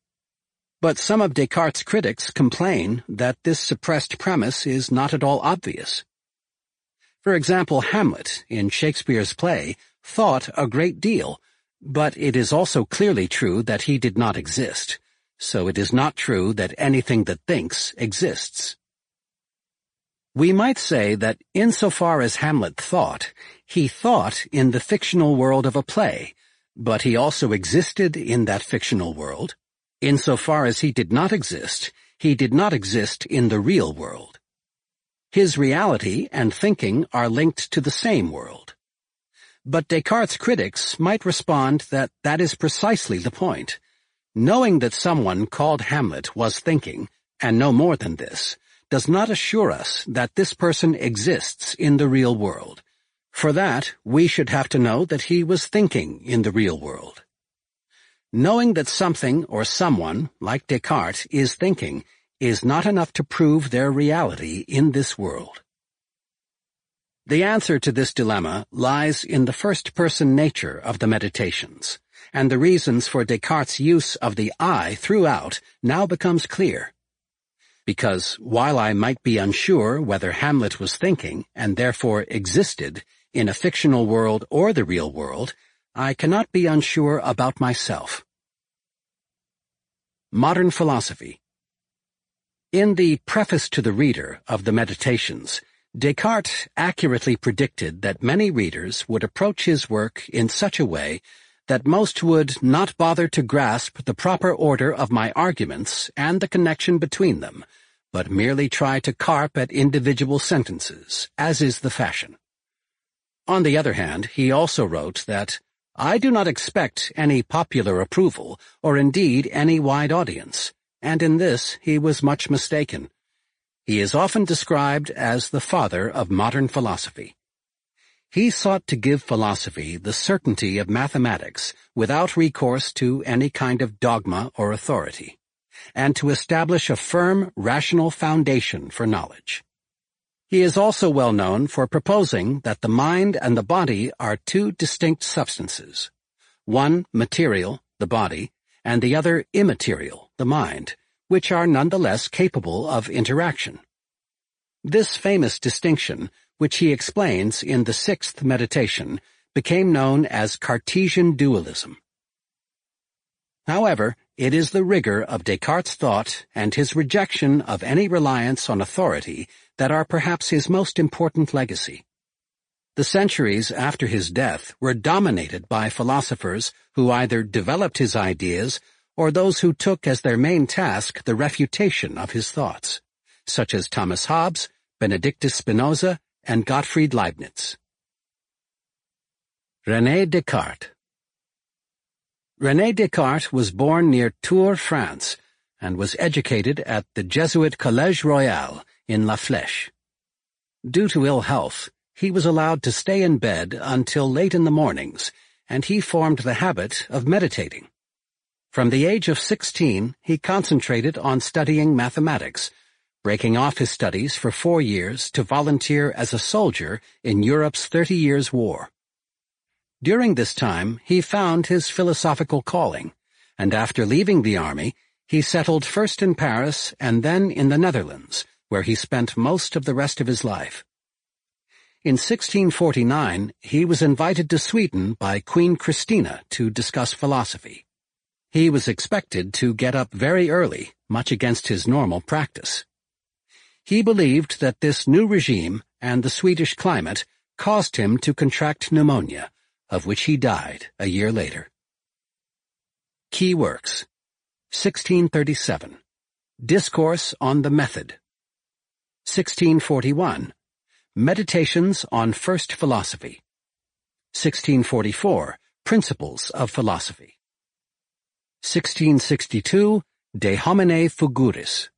But some of Descartes' critics complain that this suppressed premise is not at all obvious. For example, Hamlet, in Shakespeare's play, thought a great deal, but it is also clearly true that he did not exist, so it is not true that anything that thinks exists. We might say that insofar as Hamlet thought, he thought in the fictional world of a play, but he also existed in that fictional world. Insofar as he did not exist, he did not exist in the real world. His reality and thinking are linked to the same world. But Descartes' critics might respond that that is precisely the point. Knowing that someone called Hamlet was thinking, and no more than this, does not assure us that this person exists in the real world. For that, we should have to know that he was thinking in the real world. Knowing that something or someone, like Descartes, is thinking, is not enough to prove their reality in this world. The answer to this dilemma lies in the first-person nature of the meditations, and the reasons for Descartes' use of the I throughout now becomes clear. Because while I might be unsure whether Hamlet was thinking, and therefore existed, in a fictional world or the real world, I cannot be unsure about myself. Modern Philosophy In the Preface to the Reader of the Meditations, Descartes accurately predicted that many readers would approach his work in such a way that most would not bother to grasp the proper order of my arguments and the connection between them, but merely try to carp at individual sentences, as is the fashion. On the other hand, he also wrote that, I do not expect any popular approval, or indeed any wide audience, and in this he was much mistaken. He is often described as the father of modern philosophy. He sought to give philosophy the certainty of mathematics without recourse to any kind of dogma or authority, and to establish a firm, rational foundation for knowledge. He is also well known for proposing that the mind and the body are two distinct substances, one material, the body, and the other immaterial, the mind, which are nonetheless capable of interaction. This famous distinction, which he explains in the sixth meditation, became known as Cartesian dualism. However, it is the rigor of Descartes' thought and his rejection of any reliance on authority that are perhaps his most important legacy. The centuries after his death were dominated by philosophers who either developed his ideas or those who took as their main task the refutation of his thoughts, such as Thomas Hobbes, Benedictus Spinoza, and Gottfried Leibniz. René Descartes René Descartes was born near Tours, France, and was educated at the Jesuit Collège Royal in La Flèche. Due to ill health, he was allowed to stay in bed until late in the mornings, and he formed the habit of meditating. From the age of 16, he concentrated on studying mathematics, breaking off his studies for four years to volunteer as a soldier in Europe's Thirty Years' War. During this time, he found his philosophical calling, and after leaving the army, he settled first in Paris and then in the Netherlands, where he spent most of the rest of his life. In 1649, he was invited to Sweden by Queen Christina to discuss philosophy. He was expected to get up very early, much against his normal practice. He believed that this new regime and the Swedish climate caused him to contract pneumonia, of which he died a year later. Key Works 1637 Discourse on the Method. 1641 Meditations on First Philosophy. 1644 Principles of Philosophy. 1662 De Homine Figuris.